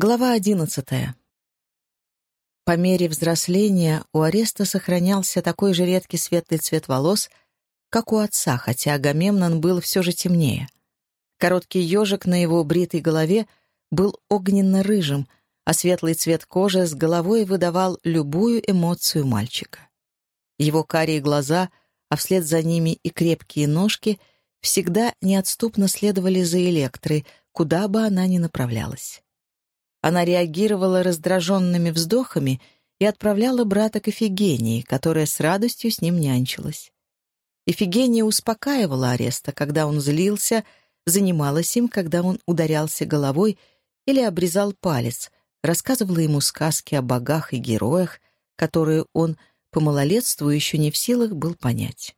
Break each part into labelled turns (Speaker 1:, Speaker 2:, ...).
Speaker 1: Глава одиннадцатая. По мере взросления у Ареста сохранялся такой же редкий светлый цвет волос, как у отца, хотя Агамемнон был все же темнее. Короткий ежик на его бритой голове был огненно-рыжим, а светлый цвет кожи с головой выдавал любую эмоцию мальчика. Его карие глаза, а вслед за ними и крепкие ножки, всегда неотступно следовали за Электрой, куда бы она ни направлялась. Она реагировала раздраженными вздохами и отправляла брата к Эфигении, которая с радостью с ним нянчилась. Эфигения успокаивала Ареста, когда он злился, занималась им, когда он ударялся головой или обрезал палец, рассказывала ему сказки о богах и героях, которые он по малолетству еще не в силах был понять.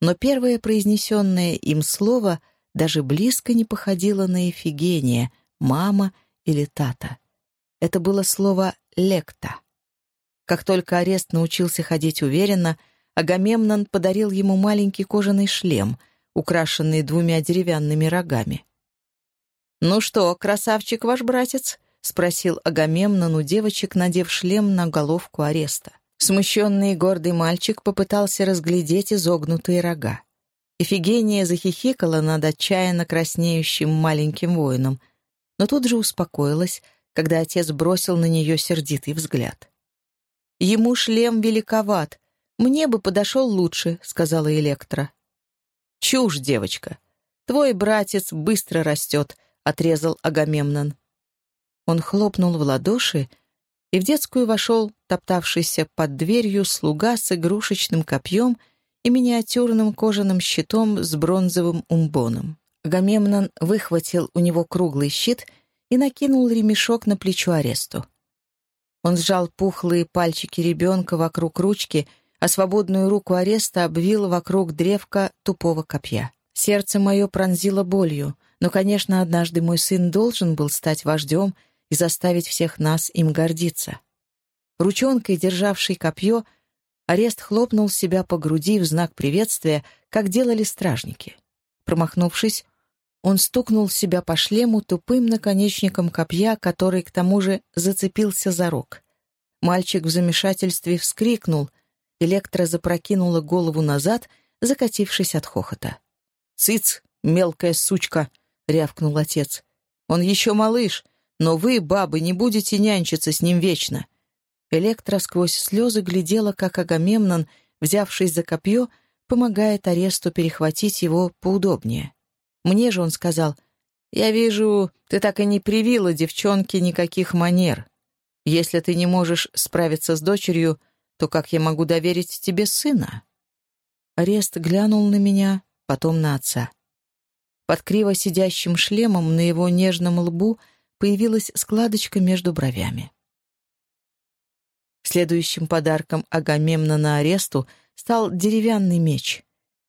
Speaker 1: Но первое произнесенное им слово даже близко не походило на Эфигения, мама — или тата. Это было слово «лекта». Как только Арест научился ходить уверенно, Агамемнон подарил ему маленький кожаный шлем, украшенный двумя деревянными рогами. «Ну что, красавчик ваш братец?» — спросил Агамемнон у девочек, надев шлем на головку Ареста. Смущенный и гордый мальчик попытался разглядеть изогнутые рога. Эфигения захихикала над отчаянно краснеющим маленьким воином, но тут же успокоилась, когда отец бросил на нее сердитый взгляд. «Ему шлем великоват. Мне бы подошел лучше», — сказала Электра. «Чушь, девочка. Твой братец быстро растет», — отрезал Агамемнон. Он хлопнул в ладоши, и в детскую вошел топтавшийся под дверью слуга с игрушечным копьем и миниатюрным кожаным щитом с бронзовым умбоном. Агамемнон выхватил у него круглый щит и накинул ремешок на плечо аресту. Он сжал пухлые пальчики ребенка вокруг ручки, а свободную руку ареста обвил вокруг древка тупого копья. Сердце мое пронзило болью, но, конечно, однажды мой сын должен был стать вождем и заставить всех нас им гордиться. Ручонкой, державшей копье, арест хлопнул себя по груди в знак приветствия, как делали стражники. Промахнувшись, он стукнул себя по шлему тупым наконечником копья, который, к тому же, зацепился за рог. Мальчик в замешательстве вскрикнул. Электро запрокинула голову назад, закатившись от хохота. «Цыц, мелкая сучка!» — рявкнул отец. «Он еще малыш, но вы, бабы, не будете нянчиться с ним вечно». Электро сквозь слезы глядела, как Агамемнон, взявшись за копье, помогает аресту перехватить его поудобнее. Мне же он сказал, «Я вижу, ты так и не привила девчонке никаких манер. Если ты не можешь справиться с дочерью, то как я могу доверить тебе сына?» Арест глянул на меня, потом на отца. Под криво сидящим шлемом на его нежном лбу появилась складочка между бровями. Следующим подарком Агамемнона аресту стал деревянный меч,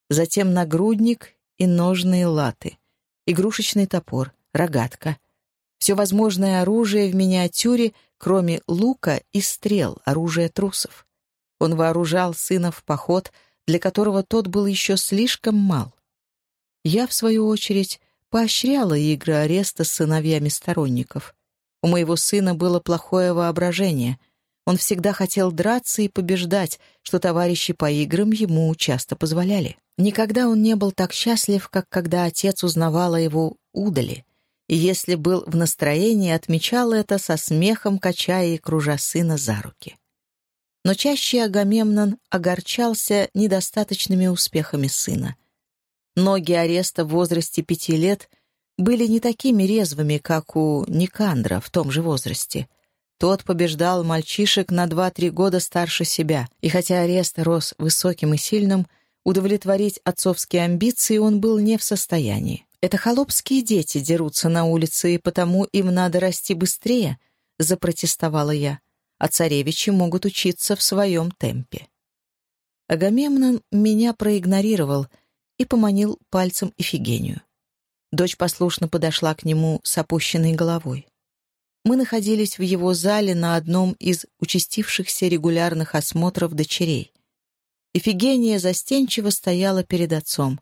Speaker 1: затем нагрудник и ножные латы, игрушечный топор, рогатка. Все возможное оружие в миниатюре, кроме лука и стрел, оружие трусов. Он вооружал сына в поход, для которого тот был еще слишком мал. Я, в свою очередь, поощряла игры ареста с сыновьями сторонников. У моего сына было плохое воображение — он всегда хотел драться и побеждать, что товарищи по играм ему часто позволяли. Никогда он не был так счастлив, как когда отец узнавал о его удали, и если был в настроении, отмечал это со смехом, качая и кружа сына за руки. Но чаще Агамемнон огорчался недостаточными успехами сына. Ноги ареста в возрасте пяти лет были не такими резвыми, как у Никандра в том же возрасте — тот побеждал мальчишек на два-три года старше себя, и хотя арест рос высоким и сильным, удовлетворить отцовские амбиции он был не в состоянии. «Это холопские дети дерутся на улице, и потому им надо расти быстрее», — запротестовала я, «а царевичи могут учиться в своем темпе». Агамемнон меня проигнорировал и поманил пальцем Ифигению. Дочь послушно подошла к нему с опущенной головой. Мы находились в его зале на одном из участившихся регулярных осмотров дочерей. Эфигения застенчиво стояла перед отцом.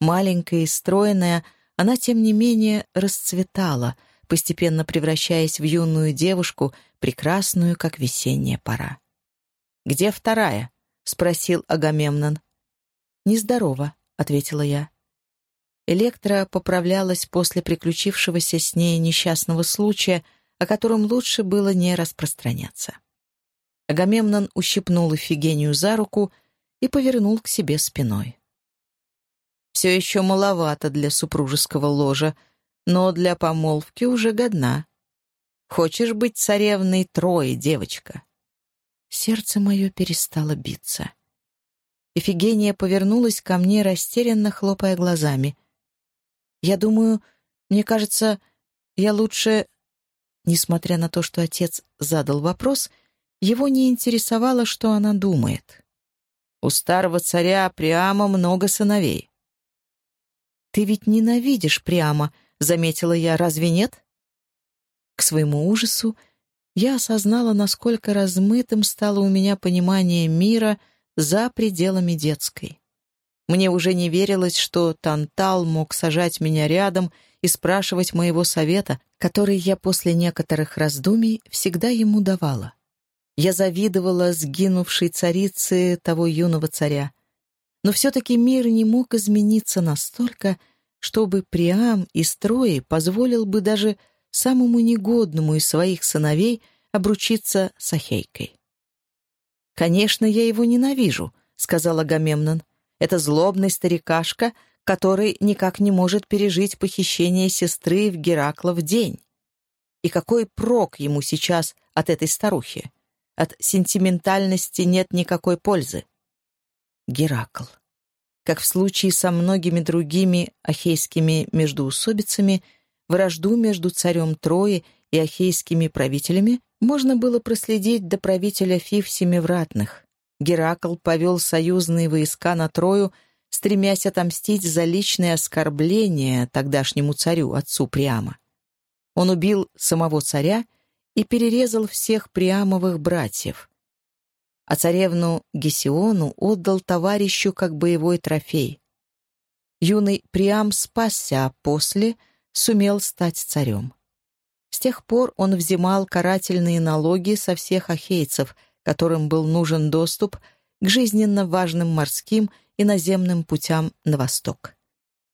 Speaker 1: Маленькая и стройная, она, тем не менее, расцветала, постепенно превращаясь в юную девушку, прекрасную, как весенняя пора. «Где вторая?» — спросил Агамемнон. «Нездорово», — ответила я. Электра поправлялась после приключившегося с ней несчастного случая, о котором лучше было не распространяться. Агамемнон ущипнул Эфигению за руку и повернул к себе спиной. «Все еще маловато для супружеского ложа, но для помолвки уже годна. Хочешь быть царевной Трои, девочка?» Сердце мое перестало биться. Эфигения повернулась ко мне, растерянно хлопая глазами. «Я думаю, мне кажется, я лучше...» Несмотря на то, что отец задал вопрос, его не интересовало, что она думает. «У старого царя Приама много сыновей». «Ты ведь ненавидишь Приама», — заметила я, — «разве нет?» К своему ужасу я осознала, насколько размытым стало у меня понимание мира за пределами детской. Мне уже не верилось, что Тантал мог сажать меня рядом и спрашивать моего совета, который я после некоторых раздумий всегда ему давала. Я завидовала сгинувшей царице того юного царя. Но все-таки мир не мог измениться настолько, чтобы Приам из строи позволил бы даже самому негодному из своих сыновей обручиться с Ахейкой. «Конечно, я его ненавижу», — сказал Агамемнон. «Это злобный старикашка, который никак не может пережить похищение сестры в Геракла в день. И какой прок ему сейчас от этой старухи? От сентиментальности нет никакой пользы». Геракл. Как в случае со многими другими ахейскими междоусобицами — Вражду между царем Трои и ахейскими правителями можно было проследить до правителя Фив Семивратных. Геракл повел союзные войска на Трою, стремясь отомстить за личное оскорбление тогдашнему царю, отцу Приама. Он убил самого царя и перерезал всех Приамовых братьев. А царевну Гесиону отдал товарищу как боевой трофей. Юный Приам спасся, а после — сумел стать царем. С тех пор он взимал карательные налоги со всех ахейцев, которым был нужен доступ к жизненно важным морским и наземным путям на восток.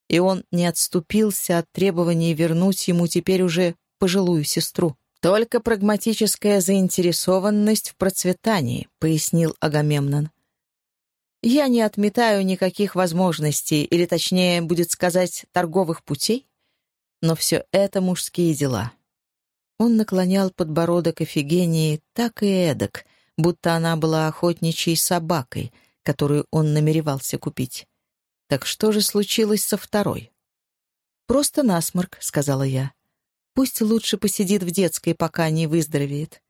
Speaker 1: И он не отступился от требования вернуть ему теперь уже пожилую сестру. «Только прагматическая заинтересованность в процветании», — пояснил Агамемнон. «Я не отметаю никаких возможностей, или, точнее, будет сказать, торговых путей, но все это мужские дела. Он наклонял подбородок Эфигении так и эдак, будто она была охотничьей собакой, которую он намеревался купить. Так что же случилось со второй? «Просто насморк», — сказала я. «Пусть лучше посидит в детской, пока не выздоровеет».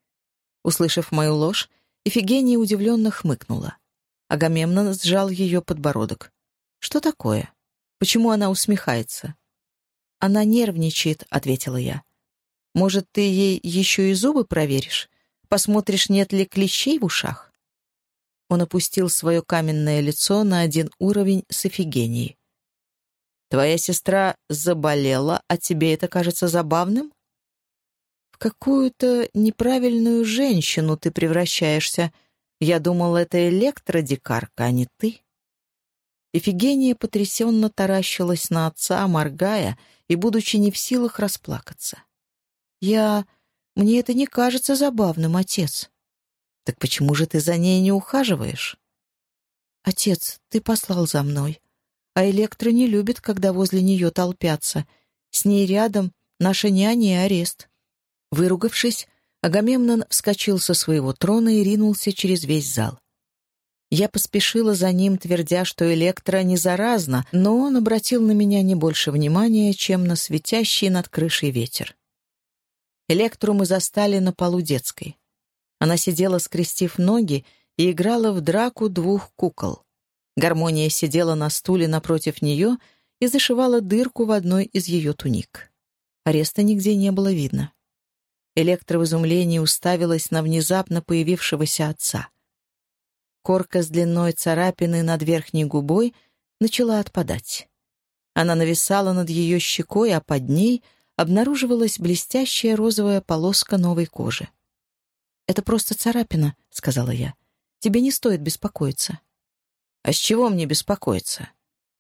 Speaker 1: Услышав мою ложь, Эфигения удивленно хмыкнула. Агамемнон сжал ее подбородок. «Что такое? Почему она усмехается?» «Она нервничает», — ответила я. «Может, ты ей еще и зубы проверишь? Посмотришь, нет ли клещей в ушах?» Он опустил свое каменное лицо на один уровень с Эфигенией. «Твоя сестра заболела, а тебе это кажется забавным?» «В какую-то неправильную женщину ты превращаешься. Я думал, это электродикарка, а не ты». Эфигения потрясенно таращилась на отца, моргая и будучи не в силах расплакаться. «Я... Мне это не кажется забавным, отец». «Так почему же ты за ней не ухаживаешь?» «Отец, ты послал за мной. А Электра не любит, когда возле нее толпятся. С ней рядом наша няня и арест». Выругавшись, Агамемнон вскочил со своего трона и ринулся через весь зал. Я поспешила за ним, твердя, что электро не заразна, но он обратил на меня не больше внимания, чем на светящий над крышей ветер. Электру мы застали на полу детской. Она сидела, скрестив ноги, и играла в драку двух кукол. Гармония сидела на стуле напротив нее и зашивала дырку в одной из ее туник. Ареста нигде не было видно. Электро в изумлении уставилась на внезапно появившегося отца — Корка с длиной царапины над верхней губой начала отпадать. Она нависала над ее щекой, а под ней обнаруживалась блестящая розовая полоска новой кожи. «Это просто царапина», — сказала я. «Тебе не стоит беспокоиться». «А с чего мне беспокоиться?»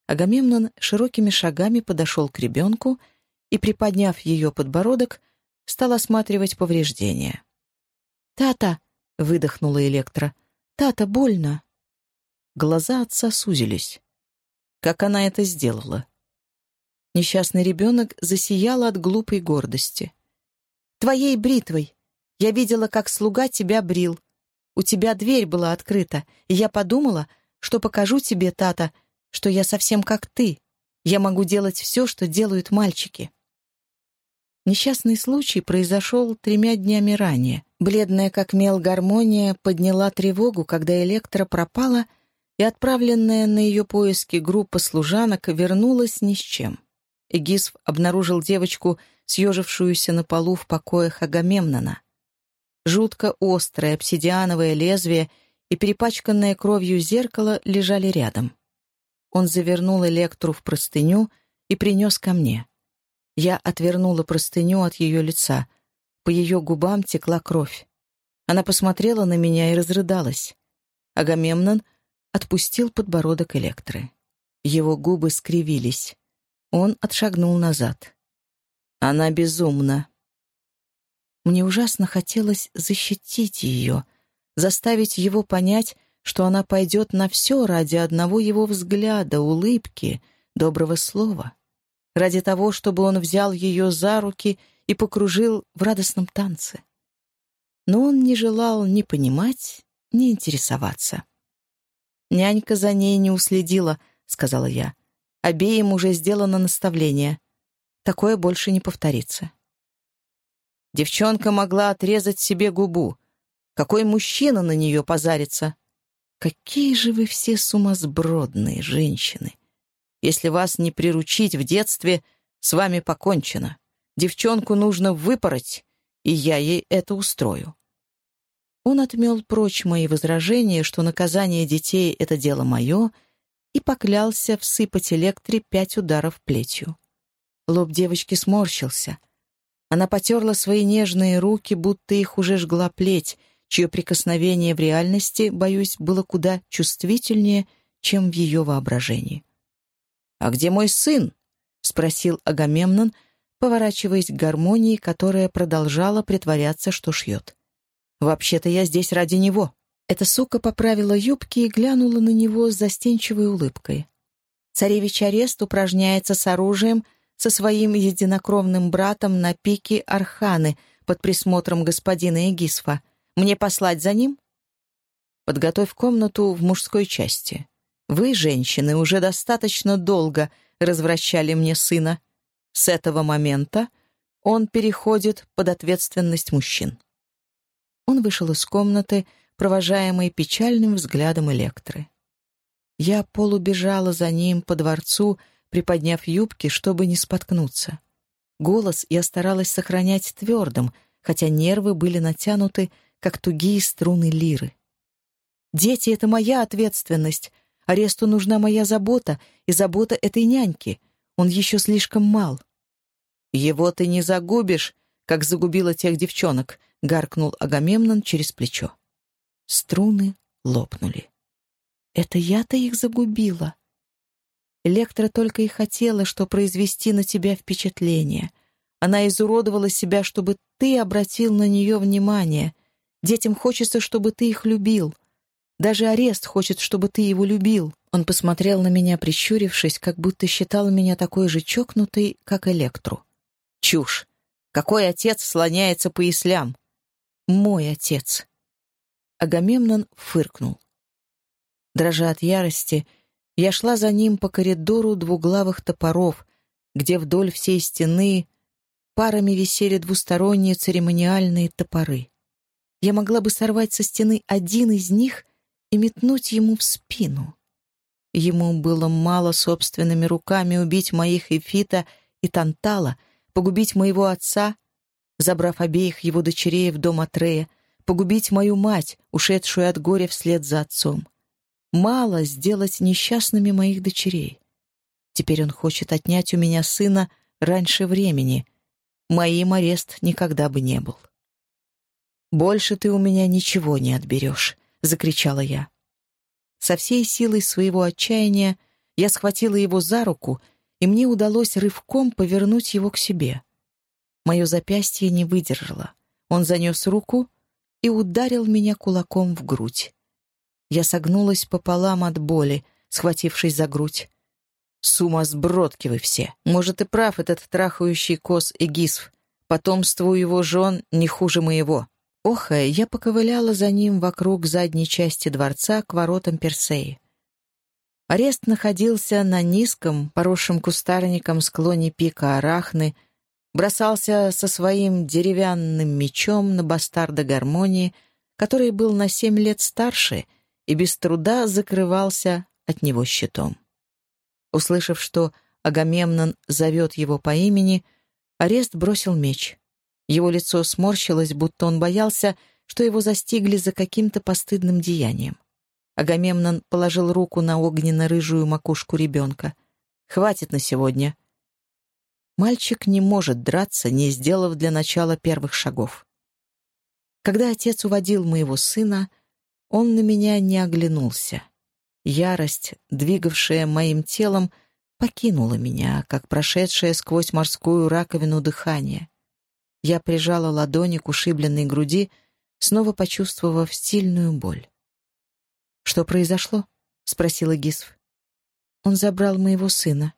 Speaker 1: Агамемнон широкими шагами подошел к ребенку и, приподняв ее подбородок, стал осматривать повреждения. «Тата!» — выдохнула Электра. «Тата, больно!» Глаза отца сузились. Как она это сделала? Несчастный ребенок засиял от глупой гордости. «Твоей бритвой! Я видела, как слуга тебя брил. У тебя дверь была открыта, и я подумала, что покажу тебе, Тата, что я совсем как ты. Я могу делать все, что делают мальчики». Несчастный случай произошел тремя днями ранее. Бледная как мел гармония подняла тревогу, когда Электра пропала, и отправленная на ее поиски группа служанок вернулась ни с чем. Эгисф обнаружил девочку, съежившуюся на полу в покоях Агамемнона. Жутко острое обсидиановое лезвие и перепачканное кровью зеркало лежали рядом. Он завернул Электру в простыню и принес ко мне. Я отвернула простыню от ее лица. По ее губам текла кровь. Она посмотрела на меня и разрыдалась. Агамемнон отпустил подбородок Электры. Его губы скривились. Он отшагнул назад. Она безумна. Мне ужасно хотелось защитить ее, заставить его понять, что она пойдет на все ради одного его взгляда, улыбки, доброго слова ради того, чтобы он взял ее за руки и покружил в радостном танце. Но он не желал ни понимать, ни интересоваться. «Нянька за ней не уследила», — сказала я. «Обеим уже сделано наставление. Такое больше не повторится». Девчонка могла отрезать себе губу. Какой мужчина на нее позарится? Какие же вы все сумасбродные женщины! Если вас не приручить в детстве, с вами покончено. Девчонку нужно выпороть, и я ей это устрою». Он отмел прочь мои возражения, что наказание детей — это дело мое, и поклялся всыпать электре пять ударов плетью. Лоб девочки сморщился. Она потерла свои нежные руки, будто их уже жгла плеть, чье прикосновение в реальности, боюсь, было куда чувствительнее, чем в ее воображении. «А где мой сын?» — спросил Агамемнон, поворачиваясь к гармонии, которая продолжала притворяться, что шьет. «Вообще-то я здесь ради него». Эта сука поправила юбки и глянула на него с застенчивой улыбкой. Царевич Арест упражняется с оружием со своим единокровным братом на пике Арханы под присмотром господина Эгисфа. Мне послать за ним? Подготовь комнату в мужской части. Вы, женщины, уже достаточно долго развращали мне сына. С этого момента он переходит под ответственность мужчин». Он вышел из комнаты, провожаемый печальным взглядом Электры. Я полубежала за ним по дворцу, приподняв юбки, чтобы не споткнуться. Голос я старалась сохранять твердым, хотя нервы были натянуты, как тугие струны лиры. «Дети — это моя ответственность», Аресту нужна моя забота и забота этой няньки. Он еще слишком мал». «Его ты не загубишь, как загубила тех девчонок», — гаркнул Агамемнон через плечо. Струны лопнули. «Это я-то их загубила». Электра только и хотела, что произвести на тебя впечатление. Она изуродовала себя, чтобы ты обратил на нее внимание. Детям хочется, чтобы ты их любил. Даже арест хочет, чтобы ты его любил». Он посмотрел на меня, прищурившись, как будто считал меня такой же чокнутой, как Электру. «Чушь! Какой отец слоняется по ислям?» «Мой отец!» Агамемнон фыркнул. Дрожа от ярости, я шла за ним по коридору двуглавых топоров, где вдоль всей стены парами висели двусторонние церемониальные топоры. Я могла бы сорвать со стены один из них и метнуть ему в спину. Ему было мало собственными руками убить моих Эфита и Тантала, погубить моего отца, забрав обеих его дочерей в дом Атрея, погубить мою мать, ушедшую от горя вслед за отцом. Мало сделать несчастными моих дочерей. Теперь он хочет отнять у меня сына раньше времени. моим арест никогда бы не был. «Больше ты у меня ничего не отберешь», — закричала я. Со всей силой своего отчаяния я схватила его за руку, и мне удалось рывком повернуть его к себе. Мое запястье не выдержало. Он занес руку и ударил меня кулаком в грудь. Я согнулась пополам от боли, схватившись за грудь. Сумасбродки вы все. Может, и прав этот трахающий кос Эгисф. Потомству его жен не хуже моего. Охая, я поковыляла за ним вокруг задней части дворца к воротам Персеи. Арест находился на низком, поросшем кустарником склоне пика Арахны, бросался со своим деревянным мечом на бастарда гармонии, который был на семь лет старше и без труда закрывался от него щитом. Услышав, что Агамемнон зовет его по имени, Арест бросил меч. Его лицо сморщилось, будто он боялся, что его застигли за каким-то постыдным деянием. Агамемнон положил руку на огненно-рыжую макушку ребенка. «Хватит на сегодня». Мальчик не может драться, не сделав для начала первых шагов. Когда отец уводил моего сына, он на меня не оглянулся. Ярость, двигавшая моим телом, покинула меня, как прошедшая сквозь морскую раковину дыхание. Я прижала ладони к ушибленной груди, снова почувствовав сильную боль. «Что произошло?» — спросила Гисв. «Он забрал моего сына.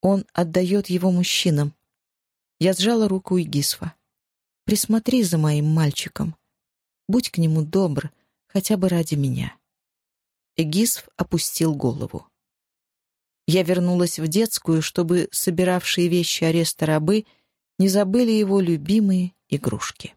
Speaker 1: Он отдает его мужчинам». Я сжала руку Игисфа. «Присмотри за моим мальчиком. Будь к нему добр, хотя бы ради меня». Эгисф опустил голову. Я вернулась в детскую, чтобы собиравшие вещи ареста рабы не забыли его любимые игрушки.